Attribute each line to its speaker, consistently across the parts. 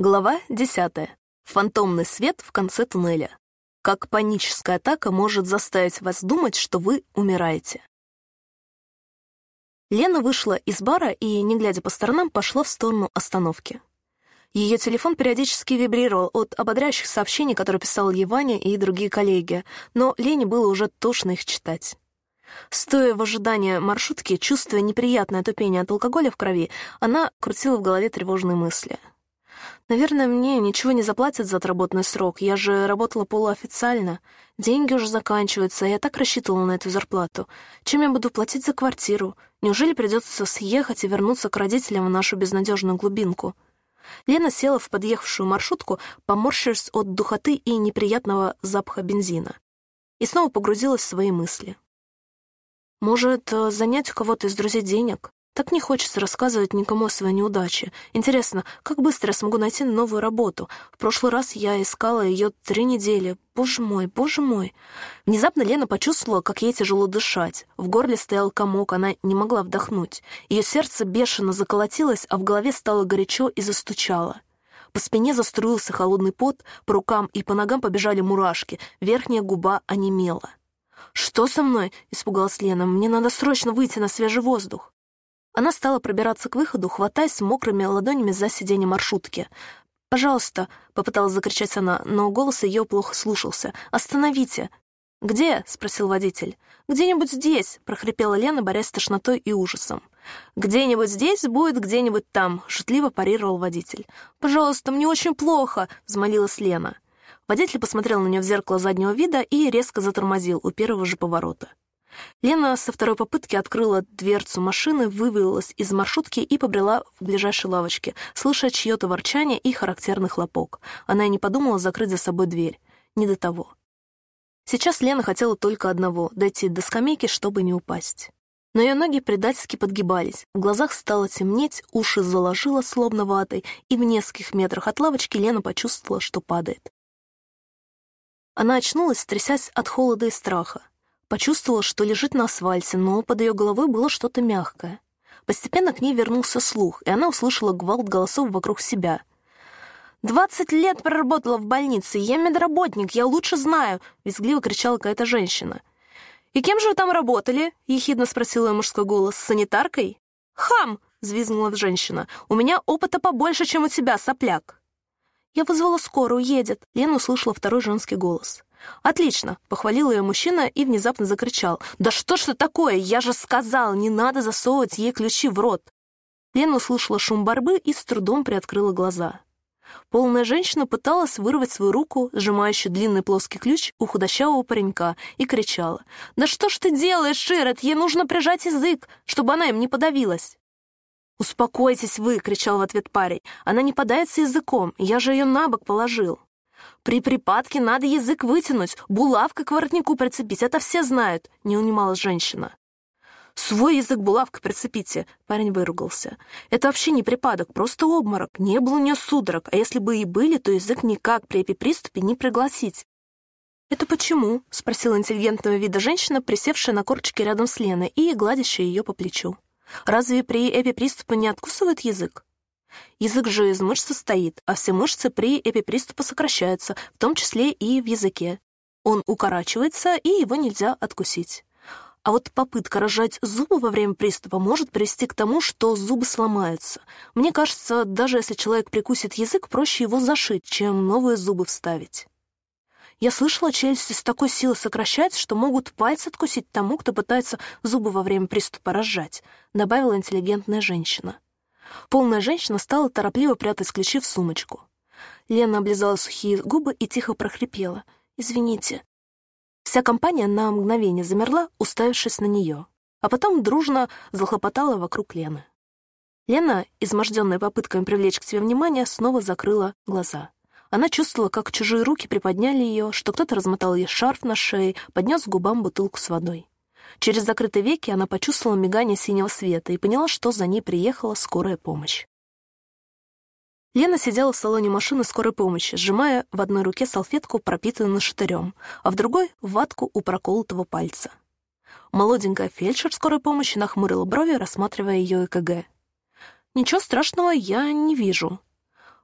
Speaker 1: Глава 10. Фантомный свет в конце туннеля. Как паническая атака может заставить вас думать, что вы умираете. Лена вышла из бара и, не глядя по сторонам, пошла в сторону остановки. Ее телефон периодически вибрировал от ободряющих сообщений, которые писал ей Ваня и другие коллеги, но Лене было уже тошно их читать. Стоя в ожидании маршрутки, чувствуя неприятное тупение от алкоголя в крови, она крутила в голове тревожные мысли — Наверное, мне ничего не заплатят за отработанный срок. Я же работала полуофициально. Деньги уже заканчиваются, я так рассчитывала на эту зарплату. Чем я буду платить за квартиру? Неужели придется съехать и вернуться к родителям в нашу безнадежную глубинку? Лена села в подъехавшую маршрутку, поморщившись от духоты и неприятного запаха бензина. И снова погрузилась в свои мысли. Может, э, занять у кого-то из друзей денег? Так не хочется рассказывать никому о своей неудаче. Интересно, как быстро я смогу найти новую работу? В прошлый раз я искала ее три недели. Боже мой, боже мой. Внезапно Лена почувствовала, как ей тяжело дышать. В горле стоял комок, она не могла вдохнуть. Ее сердце бешено заколотилось, а в голове стало горячо и застучало. По спине заструился холодный пот, по рукам и по ногам побежали мурашки, верхняя губа онемела. «Что со мной?» — испугалась Лена. «Мне надо срочно выйти на свежий воздух». Она стала пробираться к выходу, хватаясь мокрыми ладонями за сиденье маршрутки. «Пожалуйста», — попыталась закричать она, но голос ее плохо слушался. «Остановите!» «Где?» — спросил водитель. «Где-нибудь здесь», — прохрипела Лена, борясь с тошнотой и ужасом. «Где-нибудь здесь будет где-нибудь там», — шутливо парировал водитель. «Пожалуйста, мне очень плохо», — взмолилась Лена. Водитель посмотрел на нее в зеркало заднего вида и резко затормозил у первого же поворота. Лена со второй попытки открыла дверцу машины, вывалилась из маршрутки и побрела в ближайшей лавочке, слыша чье-то ворчание и характерный хлопок. Она и не подумала закрыть за собой дверь. Не до того. Сейчас Лена хотела только одного — дойти до скамейки, чтобы не упасть. Но ее ноги предательски подгибались, в глазах стало темнеть, уши заложило словно ватой, и в нескольких метрах от лавочки Лена почувствовала, что падает. Она очнулась, трясясь от холода и страха. Почувствовала, что лежит на асфальте, но под ее головой было что-то мягкое. Постепенно к ней вернулся слух, и она услышала гвалт голосов вокруг себя. «Двадцать лет проработала в больнице, я медработник, я лучше знаю!» — визгливо кричала какая-то женщина. «И кем же вы там работали?» — ехидно спросил ее мужской голос. «Санитаркой?» «Хам!» — взвизгнула женщина. «У меня опыта побольше, чем у тебя, сопляк!» «Я вызвала скорую, едет!» Лена услышала второй женский голос. «Отлично!» — похвалил ее мужчина и внезапно закричал. «Да что ж это такое? Я же сказал, не надо засовывать ей ключи в рот!» Лена услышала шум борьбы и с трудом приоткрыла глаза. Полная женщина пыталась вырвать свою руку, сжимающую длинный плоский ключ у худощавого паренька, и кричала. «Да что ж ты делаешь, Широт? Ей нужно прижать язык, чтобы она им не подавилась!» «Успокойтесь вы!» — кричал в ответ парень. «Она не подается языком, я же ее на бок положил!» При припадке надо язык вытянуть, булавкой к воротнику прицепить, это все знают», — не унималась женщина. «Свой язык булавкой прицепите», — парень выругался. «Это вообще не припадок, просто обморок. Не было у нее судорог, а если бы и были, то язык никак при эпиприступе не пригласить». «Это почему?» — спросила интеллигентного вида женщина, присевшая на корточке рядом с Леной и гладящая ее по плечу. «Разве при эпиприступе не откусывают язык?» Язык же из мышц состоит, а все мышцы при эпиприступе сокращаются, в том числе и в языке. Он укорачивается, и его нельзя откусить. А вот попытка рожать зубы во время приступа может привести к тому, что зубы сломаются. Мне кажется, даже если человек прикусит язык, проще его зашить, чем новые зубы вставить. Я слышала, челюсти с такой силой сокращаются, что могут пальцы откусить тому, кто пытается зубы во время приступа разжать, добавила интеллигентная женщина. Полная женщина стала торопливо прятать ключи в сумочку. Лена облизала сухие губы и тихо прохрипела. «Извините». Вся компания на мгновение замерла, уставившись на нее, а потом дружно захлопотала вокруг Лены. Лена, изможденная попытками привлечь к себе внимание, снова закрыла глаза. Она чувствовала, как чужие руки приподняли ее, что кто-то размотал ей шарф на шее, поднес к губам бутылку с водой. Через закрытые веки она почувствовала мигание синего света и поняла, что за ней приехала скорая помощь. Лена сидела в салоне машины скорой помощи, сжимая в одной руке салфетку, пропитанную нашатырем, а в другой — ватку у проколотого пальца. Молоденькая фельдшер скорой помощи нахмурила брови, рассматривая ее ЭКГ. «Ничего страшного я не вижу».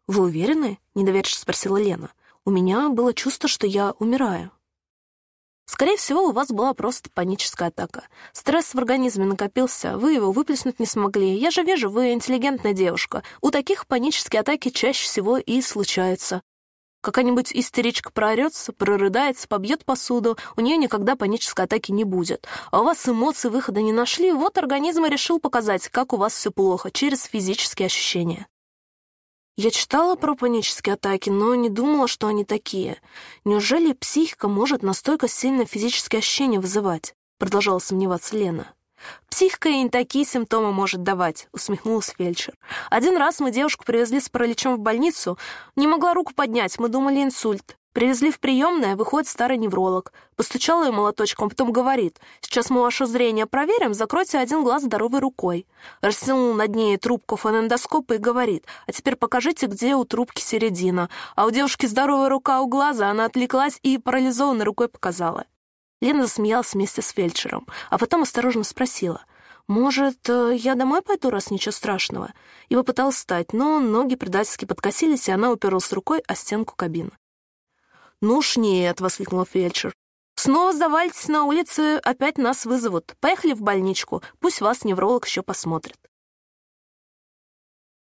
Speaker 1: «Вы уверены?» — недоверчиво спросила Лена. «У меня было чувство, что я умираю». Скорее всего, у вас была просто паническая атака. Стресс в организме накопился, вы его выплеснуть не смогли. Я же вижу, вы интеллигентная девушка. У таких панические атаки чаще всего и случаются. Какая-нибудь истеричка проорется, прорыдается, побьет посуду, у нее никогда панической атаки не будет. А у вас эмоции выхода не нашли, вот организм и решил показать, как у вас все плохо, через физические ощущения. Я читала про панические атаки, но не думала, что они такие. Неужели психика может настолько сильно физические ощущения вызывать? Продолжала сомневаться Лена. «Психика и не такие симптомы может давать», — усмехнулась фельдшер. «Один раз мы девушку привезли с параличом в больницу. Не могла руку поднять, мы думали инсульт. Привезли в приемное, выходит старый невролог. Постучала ее молоточком, потом говорит, «Сейчас мы ваше зрение проверим, закройте один глаз здоровой рукой». Растянул над ней трубку фонендоскопа и говорит, «А теперь покажите, где у трубки середина». А у девушки здоровая рука у глаза, она отвлеклась и парализованной рукой показала. Лена засмеялась вместе с фельдшером, а потом осторожно спросила, «Может, э, я домой пойду, раз ничего страшного?» И попыталась встать, но ноги предательски подкосились, и она уперлась рукой о стенку кабины. «Ну уж нет», — воскликнул фельдшер. «Снова сдавайтесь на улице, опять нас вызовут. Поехали в больничку, пусть вас невролог еще посмотрит».